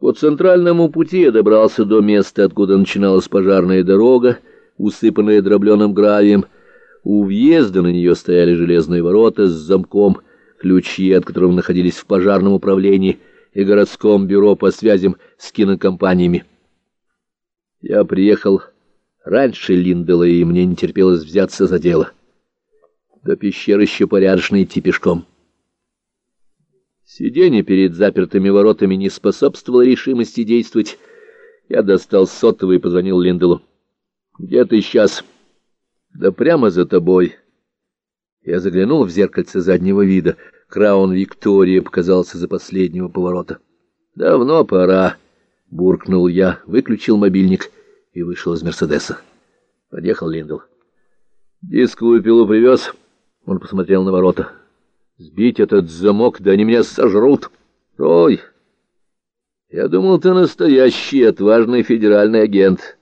По центральному пути я добрался до места, откуда начиналась пожарная дорога, усыпанная дробленым гравием. У въезда на нее стояли железные ворота с замком, ключи от которого находились в пожарном управлении и городском бюро по связям с кинокомпаниями. Я приехал раньше Линдела, и мне не терпелось взяться за дело. До пещеры еще порядочно идти пешком. Сидение перед запертыми воротами не способствовало решимости действовать. Я достал сотовый и позвонил Линделу. «Где ты сейчас?» «Да прямо за тобой». Я заглянул в зеркальце заднего вида. Краун Виктория показался за последнего поворота. «Давно пора», — буркнул я, выключил мобильник и вышел из Мерседеса. Подъехал Линдл. «Дисковую пилу привез?» Он посмотрел на ворота. Сбить этот замок, да они меня сожрут. Рой, я думал, ты настоящий отважный федеральный агент.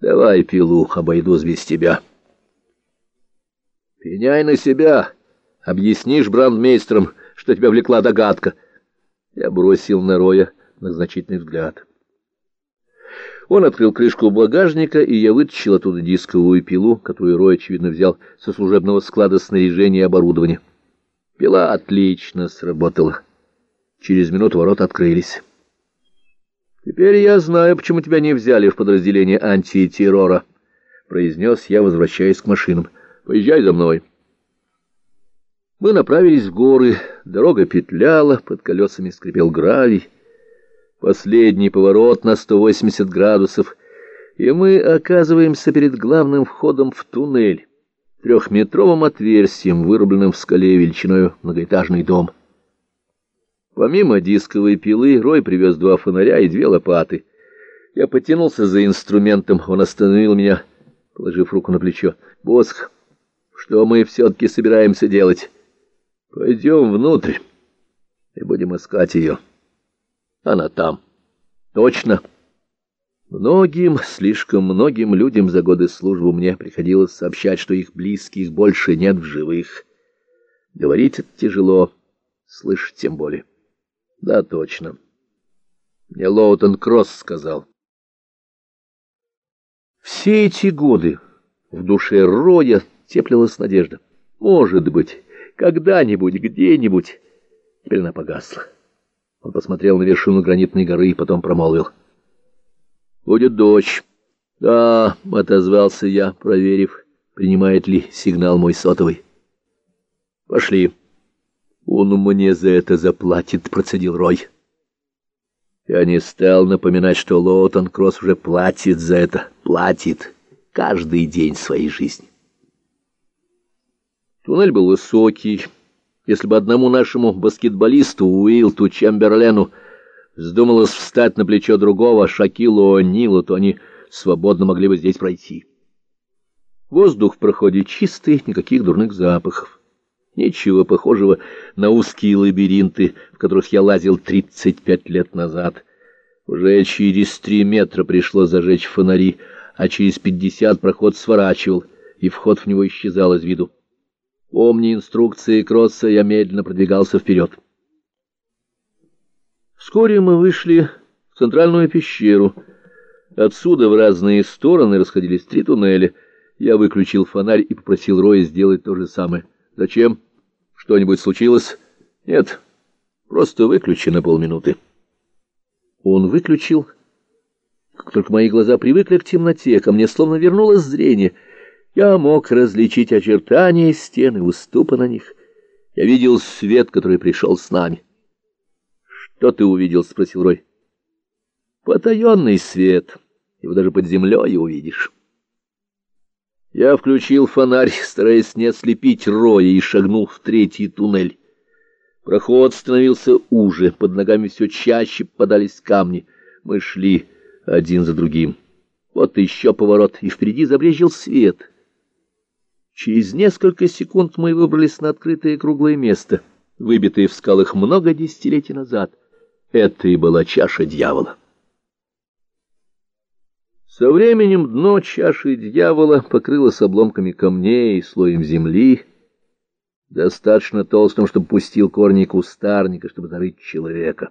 Давай пилу, обойдусь без тебя. Пеняй на себя. Объяснишь брандмейстерам, что тебя влекла догадка. Я бросил на Роя значительный взгляд. Он открыл крышку багажника, и я вытащил оттуда дисковую пилу, которую Рой, очевидно, взял со служебного склада снаряжения и оборудования. Пила отлично сработала. Через минуту ворот открылись. «Теперь я знаю, почему тебя не взяли в подразделение антитеррора», — произнес я, возвращаясь к машинам. «Поезжай за мной». Мы направились в горы, дорога петляла, под колесами скрипел гравий. Последний поворот на 180 градусов, и мы оказываемся перед главным входом в туннель трехметровым отверстием, вырубленным в скале величиной многоэтажный дом. Помимо дисковой пилы, Рой привез два фонаря и две лопаты. Я потянулся за инструментом, он остановил меня, положив руку на плечо. «Босх, что мы все-таки собираемся делать? Пойдем внутрь и будем искать ее. Она там. Точно». Многим, слишком многим людям за годы службы мне приходилось сообщать, что их близких больше нет в живых. Говорить это тяжело, слышать тем более. Да, точно. Мне Лоутон Кросс сказал. Все эти годы в душе Роя теплилась надежда. Может быть, когда-нибудь, где-нибудь. Теперь она погасла. Он посмотрел на вершину гранитной горы и потом промолвил — Будет дочь. Да, отозвался я, проверив, принимает ли сигнал мой сотовый. Пошли. Он мне за это заплатит, процедил Рой. Я не стал напоминать, что Лоутон Кросс уже платит за это, платит каждый день своей жизни. Туннель был высокий. Если бы одному нашему баскетболисту Уилту Чемберлену вздумалось встать на плечо другого, Шакилу О'Нилу, то они свободно могли бы здесь пройти. Воздух в проходе чистый, никаких дурных запахов. Ничего похожего на узкие лабиринты, в которых я лазил 35 лет назад. Уже через три метра пришлось зажечь фонари, а через пятьдесят проход сворачивал, и вход в него исчезал из виду. Помни инструкции Кросса, я медленно продвигался вперед. Вскоре мы вышли в центральную пещеру. Отсюда в разные стороны расходились три туннеля. Я выключил фонарь и попросил Роя сделать то же самое. «Зачем? Что-нибудь случилось?» «Нет, просто выключи на полминуты». Он выключил. Как только мои глаза привыкли к темноте, ко мне словно вернулось зрение. Я мог различить очертания стен и уступа на них. Я видел свет, который пришел с нами. «Что ты увидел?» — спросил Рой. «Потаенный свет. Его даже под землей увидишь». Я включил фонарь, стараясь не ослепить Роя, и шагнул в третий туннель. Проход становился уже, под ногами все чаще попадались камни. Мы шли один за другим. Вот еще поворот, и впереди забрежил свет. Через несколько секунд мы выбрались на открытое круглое место, выбитое в скалах много десятилетий назад. Это и была чаша дьявола. Со временем дно чаши дьявола покрылось обломками камней и слоем земли, достаточно толстым, чтобы пустил корни кустарника, чтобы зарыть человека.